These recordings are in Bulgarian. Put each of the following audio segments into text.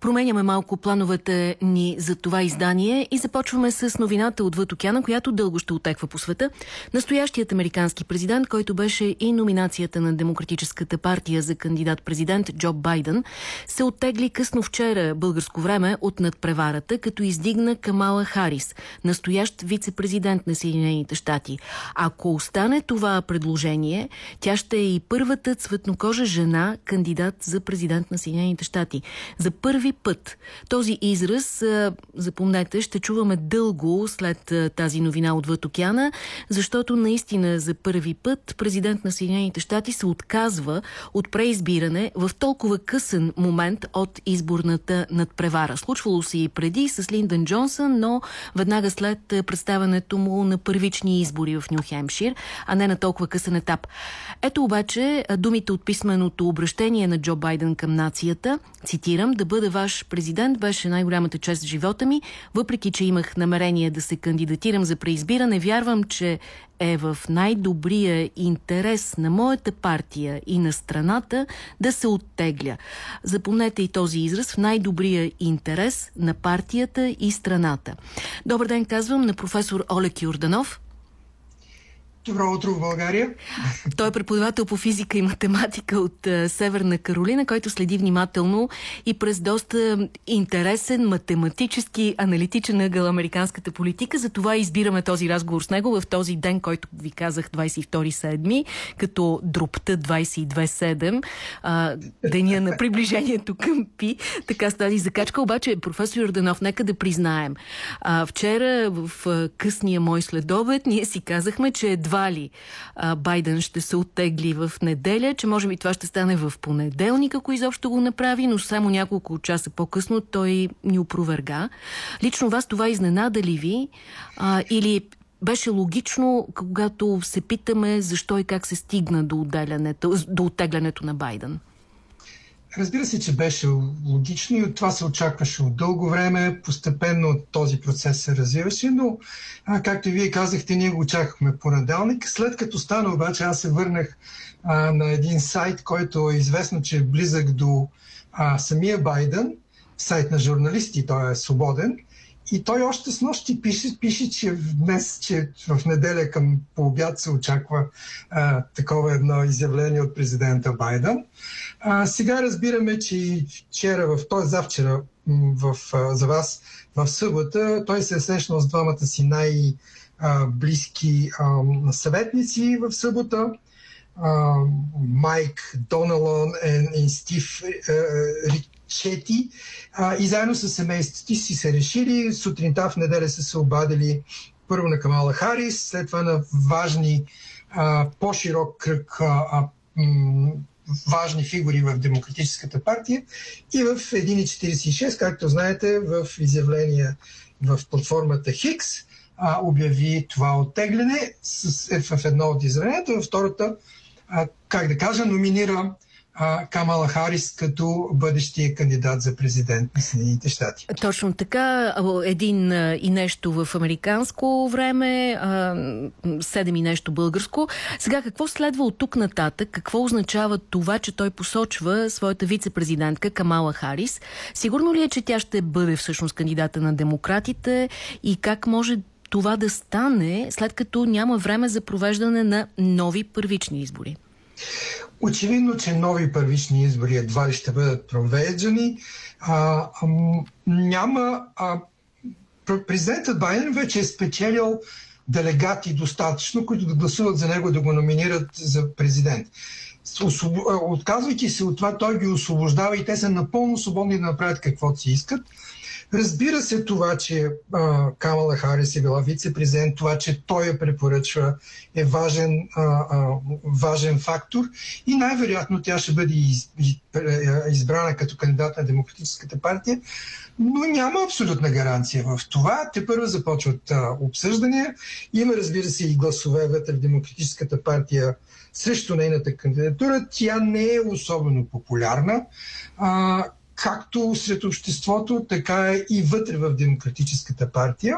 Променяме малко плановете ни за това издание и започваме с новината отвъд океана, която дълго ще отеква по света. Настоящият американски президент, който беше и номинацията на Демократическата партия за кандидат-президент Джо Байден, се оттегли късно вчера българско време от надпреварата, като издигна Камала Харис, настоящ вице-президент на Съединените щати. Ако остане това предложение, тя ще е и първата цветнокожа жена кандидат за президент на Съединените щати. За първи път този израз, запомнете, ще чуваме дълго след тази новина отвъд океана, защото наистина за първи път президент на Съединените щати се отказва от преизбиране в толкова късен момент от изборната надпревара. Случвало се и преди с Линдън Джонсън, но веднага след представянето му на първични избори в Нью Хемшир, а не на толкова късен етап. Ето обаче думите от писменото обращение на Джо Байден към нацията. Цитирам, да бъда ваш президент беше най-голямата чест в живота ми. Въпреки, че имах намерение да се кандидатирам за преизбиране, вярвам, че е в най-добрия интерес на моята партия и на страната да се оттегля. Запомнете и този израз в най-добрия интерес на партията и страната. Добър ден, казвам на професор Олег Юрданов. Добро утро в България. Той е преподавател по физика и математика от uh, Северна Каролина, който следи внимателно и през доста интересен, математически, аналитичен ъгъл американската политика. Затова избираме този разговор с него в този ден, който ви казах 22-7, като дропта 22-7, uh, деня на приближението към Пи. Така стади закачка. Обаче, професор Йорданов, нека да признаем. Uh, вчера в късния мой следобед ние си казахме, че едва ли а, Байден ще се оттегли в неделя, че може би това ще стане в понеделник, ако изобщо го направи, но само няколко часа по-късно той ни опроверга. Лично вас това изненада ли ви? А, или беше логично, когато се питаме защо и как се стигна до, до оттеглянето на Байден? Разбира се, че беше логично и от това се очакваше от дълго време. Постепенно този процес се развиваше, но, а, както и вие казахте, ние го очаквахме понеделник. След като стана обаче, аз се върнах а, на един сайт, който е известно, че е близък до а, самия Байден, сайт на журналисти, той е свободен. И той още с нощи пише, пише, че днес, че в неделя към по обяд се очаква а, такова едно изявление от президента Байден. А, сега разбираме, че вчера, в, т.е. завчера в, в, за вас в събота, той се е срещнал с двамата си най-близки съветници в събота. Майк Доналон и Стив Ричети и заедно с семейството си се решили. Сутринта в неделя са се обадили първо на Камала Харис, след това на важни, по-широк кръг важни фигури в Демократическата партия и в 1.46, както знаете, в изявление в платформата Хикс а, обяви това оттегляне с, е, в едно от изявленията, във втората, а, как да кажа, номинира а, Камала Харис като бъдещия кандидат за президент на Съединените щати. Точно така. Един и нещо в американско време, седем и нещо българско. Сега какво следва от тук нататък? Какво означава това, че той посочва своята вице-президентка Камала Харис? Сигурно ли е, че тя ще бъде всъщност кандидата на демократите и как може това да стане, след като няма време за провеждане на нови първични избори? Очевидно, че нови първични избори едва ли ще бъдат провеждани. А, а, няма. А, президентът Байден вече е спечелил делегати достатъчно, които да гласуват за него да го номинират за президент. Отказвайки се от това, той ги освобождава и те са напълно свободни да направят каквото си искат. Разбира се това, че а, Камала Харис е била вице-президент, това, че той я препоръчва е важен, а, а, важен фактор и най-вероятно тя ще бъде из, избрана като кандидат на Демократическата партия, но няма абсолютна гаранция в това. Те първо започват а, обсъждания. Има, разбира се, и гласове вътре в Демократическата партия срещу нейната кандидатура. Тя не е особено популярна. А, както сред обществото, така и вътре в Демократическата партия.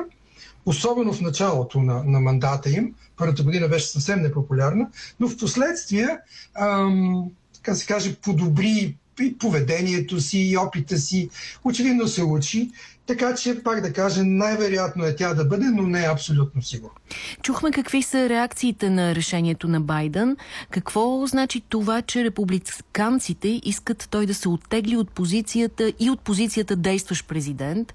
Особено в началото на, на мандата им. Първата година беше съвсем непопулярна, но в последствие, ам, така се каже, подобри и поведението си, и опита си. Очевидно се учи. Така че, пак да кажа, най-вероятно е тя да бъде, но не е абсолютно сигурно. Чухме какви са реакциите на решението на Байден. Какво значи това, че републиканците искат той да се оттегли от позицията и от позицията действащ президент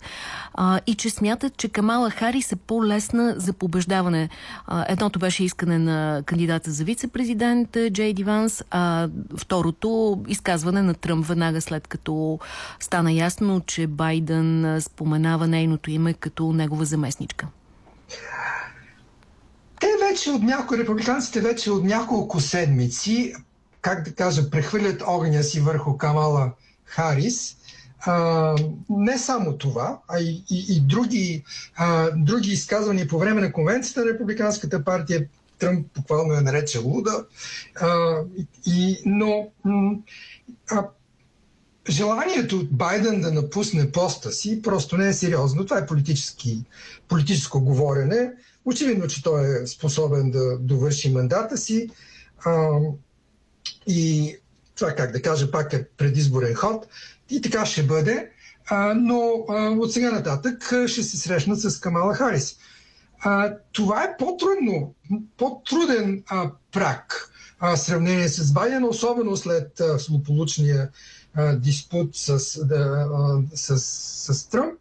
а, и че смятат, че Камала Харис е по-лесна за побеждаване. А, едното беше искане на кандидата за вице-президент Джей Диванс, а второто изказване на Тръмп веднага след като стана ясно, че Байден споменава нейното име като негова заместничка? Те вече от няколко, републиканците вече от няколко седмици, как да кажа, прехвърлят огъня си върху Камала Харис. А, не само това, а и, и, и други, а, други изказвания по време на конвенцията на Републиканската партия. Тръмп буквално я нарече луда. А, и, но а, желанието Байден да напусне поста си просто не е сериозно. Това е политически, политическо говорене. Очевидно, че той е способен да довърши мандата си. А, и това, как да кажа, пак е предизборен ход. И така ще бъде. А, но а, от сега нататък ще се срещнат с Камала Харис. А, това е по-трудно, по-труден а, прак в сравнение с Байден, особено след а, злополучния диспут с, да, а, с, с Тръмп.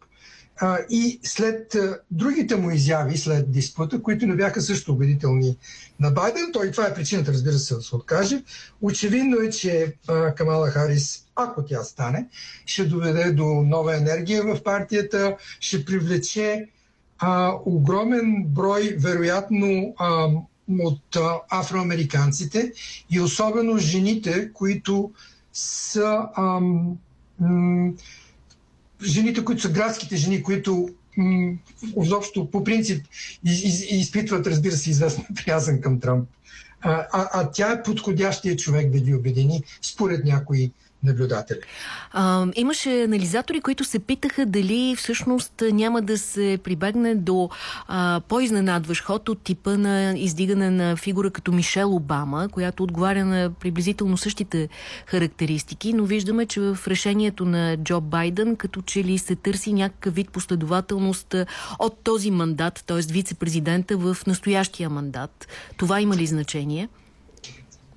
А, и след а, другите му изяви, след диспута, които не бяха също убедителни на Байден, той това е причината, разбира се, да се откаже. Очевидно е, че а, Камала Харис, ако тя стане, ще доведе до нова енергия в партията, ще привлече а, огромен брой, вероятно, а, от а, афроамериканците и особено жените, които са ам, м, жените, които са градските жени, които изобщо по принцип из, из, изпитват, разбира се, известна приязан към Тръмп. А, а, а тя е подходящия човек да ги обедини, според някои наблюдатели. А, имаше анализатори, които се питаха дали всъщност няма да се прибегне до по-изненадващ ход от типа на издигане на фигура като Мишел Обама, която отговаря на приблизително същите характеристики, но виждаме, че в решението на Джо Байден като че ли се търси някакъв вид последователност от този мандат, т.е. вице-президента в настоящия мандат. Това има ли значение?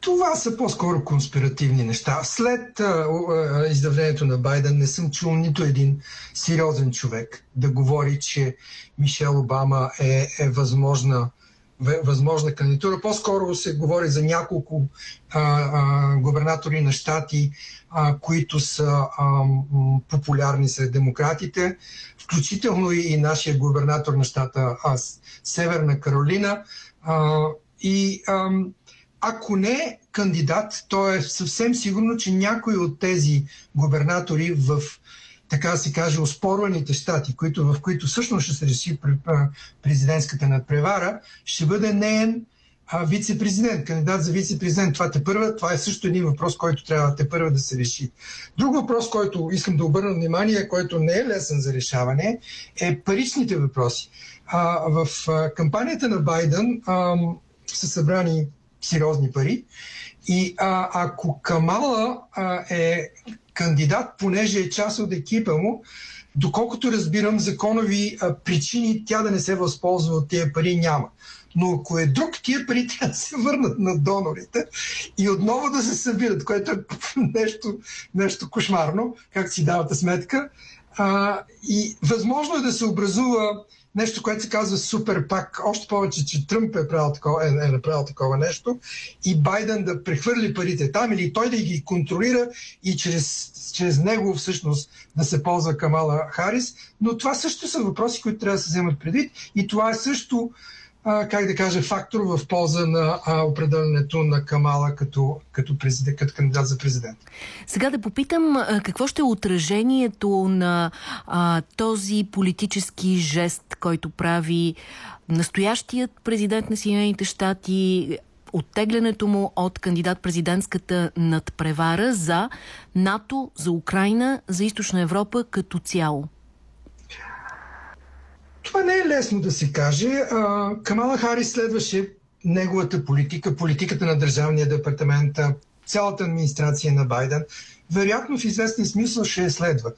Това са по-скоро конспиративни неща. След а, а, издавлението на Байден не съм чул нито един сериозен човек да говори, че Мишел Обама е, е възможна, възможна кандидатура. По-скоро се говори за няколко а, а, губернатори на щати, а, които са а, м, популярни сред демократите, включително и, нашия губернатор на щата а, Северна Каролина. А, и а, ако не кандидат, то е съвсем сигурно, че някой от тези губернатори в така се каже, оспорваните щати, които, в които всъщност ще се реши президентската надпревара, ще бъде неен вице-президент, кандидат за вице-президент. Това те първа, това е също един въпрос, който трябва те първа да се реши. Друг въпрос, който искам да обърна внимание, който не е лесен за решаване, е паричните въпроси. А, в а, кампанията на Байден а, са събрани сериозни пари. И а, ако Камала а, е кандидат, понеже е част от екипа му, доколкото разбирам законови а, причини тя да не се възползва от тия пари няма. Но ако е друг, тия пари трябва да се върнат на донорите и отново да се събират, което е нещо, нещо кошмарно, как си давате сметка. А, и възможно е да се образува нещо, което се казва супер пак, още повече, че Тръмп е, правил такова, е, е направил такова нещо. И Байден да прехвърли парите там или той да ги контролира и чрез, чрез него всъщност да се ползва Камала Харис. Но това също са въпроси, които трябва да се вземат предвид. И това е също а, как да кажа, фактор в полза на а, определенето на Камала като, като, президент, като кандидат за президент. Сега да попитам какво ще е отражението на а, този политически жест, който прави настоящият президент на Съединените щати, оттеглянето му от кандидат-президентската надпревара за НАТО, за Украина, за Източна Европа като цяло? Това не е лесно да се каже. Камала Харис следваше неговата политика, политиката на Държавния департамент, цялата администрация на Байден. вероятно в известен смисъл ще я следва.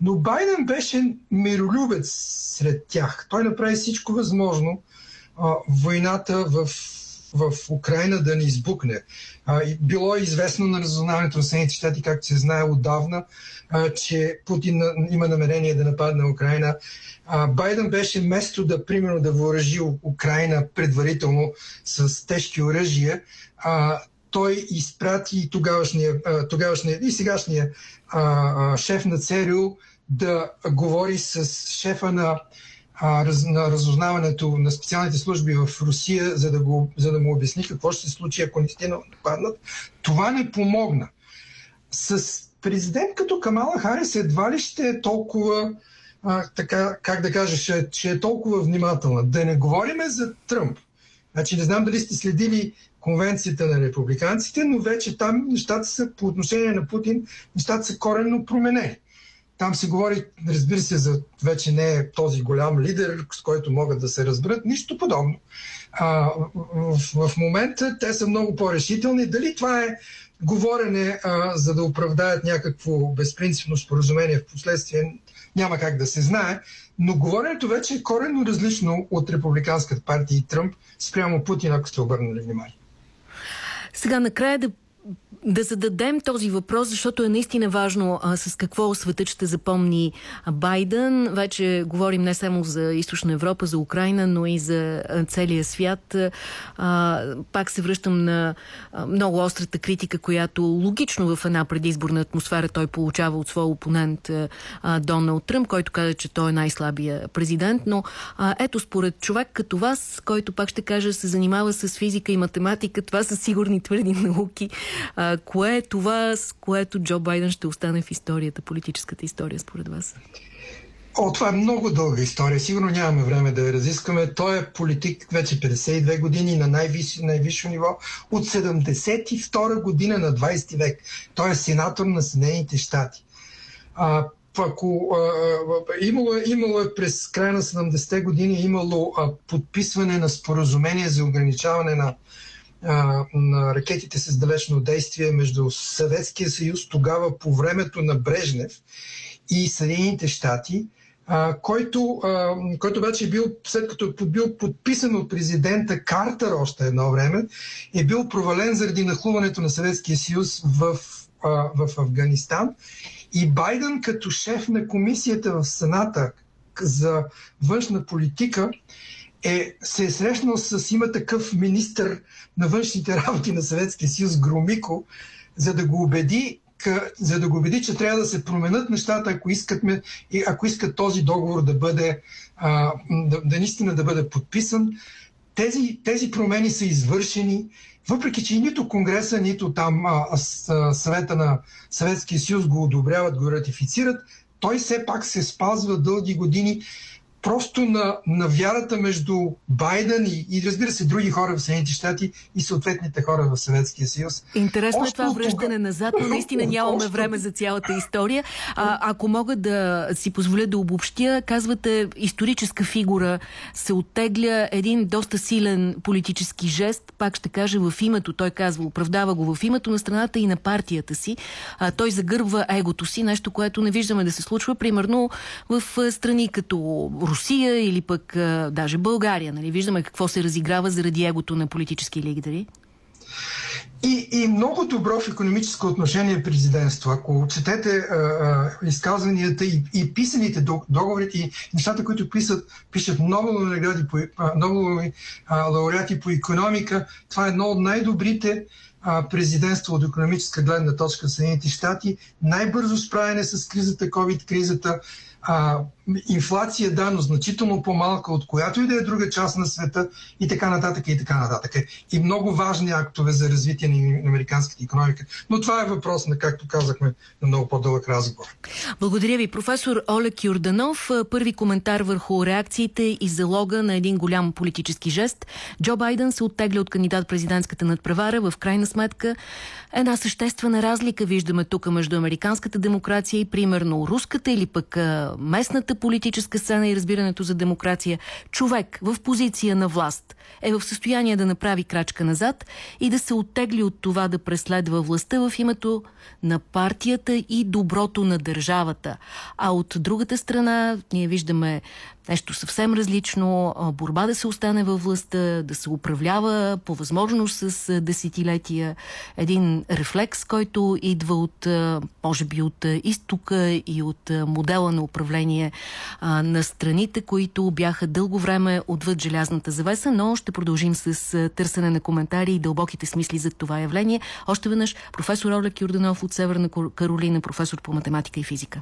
Но Байден беше миролюбец сред тях. Той направи всичко възможно а, войната в в Украина да не избукне. А, било е известно на разузнаването на Съединените щати, както се знае отдавна, а, че Путин има намерение да нападне Украина. А, Байден беше место да, примерно, да въоръжи Украина предварително с тежки оръжия. А, той изпрати тогавашния, тогавашния и сегашния а, а, шеф на ЦРУ да говори с шефа на а, раз, на разузнаването на специалните служби в Русия, за да, го, за да му обясни какво ще се случи, ако наистина нападнат. Това не помогна. С президент като Камала Харис едва ли ще е толкова, а, така, как да кажа, ще, ще е толкова внимателна. Да не говориме за Тръмп. Значи не знам дали сте следили конвенцията на републиканците, но вече там нещата са по отношение на Путин, нещата са коренно променени. Там се говори, разбира се, за вече не е този голям лидер, с който могат да се разберат, нищо подобно. А, в, в момента те са много по-решителни. Дали това е говорене, а, за да оправдаят някакво безпринципно споразумение в последствие, няма как да се знае, но говоренето вече е коренно различно от Републиканската партия и Тръмп спрямо Путин, ако сте обърнали внимание. Сега накрая да да зададем този въпрос, защото е наистина важно а, с какво светът ще запомни Байден. Вече говорим не само за Източна Европа, за Украина, но и за целия свят. А, пак се връщам на а, много острата критика, която логично в една предизборна атмосфера той получава от своя опонент а, Доналд Тръмп, който каза, че той е най-слабия президент. Но а, ето, според човек като вас, който пак ще кажа, се занимава с физика и математика, това са сигурни твърди науки. А, кое е това, с което Джо Байден ще остане в историята, политическата история, според вас? О, това е много дълга история. Сигурно нямаме време да я разискваме. Той е политик вече 52 години на най-висше, най-висше ниво. От 72 година на 20 век. Той е сенатор на Съединените щати. Ако а, имало, имало е през края на 70-те години имало а, подписване на споразумение за ограничаване на на ракетите с далечно действие между Съветския съюз тогава по времето на Брежнев и Съединените щати, който, който вече е бил, след като е бил подписан от президента Картер още едно време, е бил провален заради нахлуването на Съветския съюз в, в Афганистан. И Байден като шеф на комисията в Сената за външна политика е, се е срещнал с има такъв министр на външните работи на Съветския съюз Громико, за да го убеди, за да го убеди, че трябва да се променят нещата, ако искат, ако искат този договор да бъде, да, наистина да бъде подписан. Тези, тези промени са извършени, въпреки че нито Конгреса, нито там а, а, съвета на Съветския съюз го одобряват, го ратифицират, той все пак се спазва дълги години просто на, на вярата между Байден и, и разбира се други хора в Съединените щати и съответните хора в Съветския съюз. Интересно е това връщане тога... назад, но наистина нямаме Още... време за цялата история. А, ако мога да си позволя да обобщя, казвате историческа фигура се оттегля един доста силен политически жест, пак ще кажа в името, той казва, оправдава го в името на страната и на партията си. А, той загърбва егото си, нещо, което не виждаме да се случва, примерно в страни като Русия или пък а, даже България. Нали? Виждаме какво се разиграва заради егото на политически лидери. И, и много добро в економическо отношение президентство. Ако четете а, а, изказванията и, и писаните договорите и нещата, които писат, пишат много награди по, много а, лауреати по економика, това е едно от най-добрите президентство от економическа гледна точка в Съединените щати, най-бързо справяне с кризата, COVID-кризата, а, инфлация, да, но значително по-малка от която и да е друга част на света и така нататък и така нататък. И много важни актове за развитие на американската економика. Но това е въпрос на, както казахме, на много по-дълъг разговор. Благодаря ви, професор Олег Юрданов. Първи коментар върху реакциите и залога на един голям политически жест. Джо Байден се оттегля от кандидат президентската надпревара. В крайна сметка една съществена разлика виждаме тук между американската демокрация и примерно руската или пък местната политическа сцена и разбирането за демокрация, човек в позиция на власт е в състояние да направи крачка назад и да се оттегли от това да преследва властта в името на партията и доброто на държавата. А от другата страна ние виждаме нещо съвсем различно, борба да се остане във властта, да се управлява по възможност с десетилетия. Един рефлекс, който идва от, може би, от изтока и от модела на управление на страните, които бяха дълго време отвъд желязната завеса, но ще продължим с търсене на коментари и дълбоките смисли за това явление. Още веднъж професор Олег Юрданов от Северна Каролина, професор по математика и физика.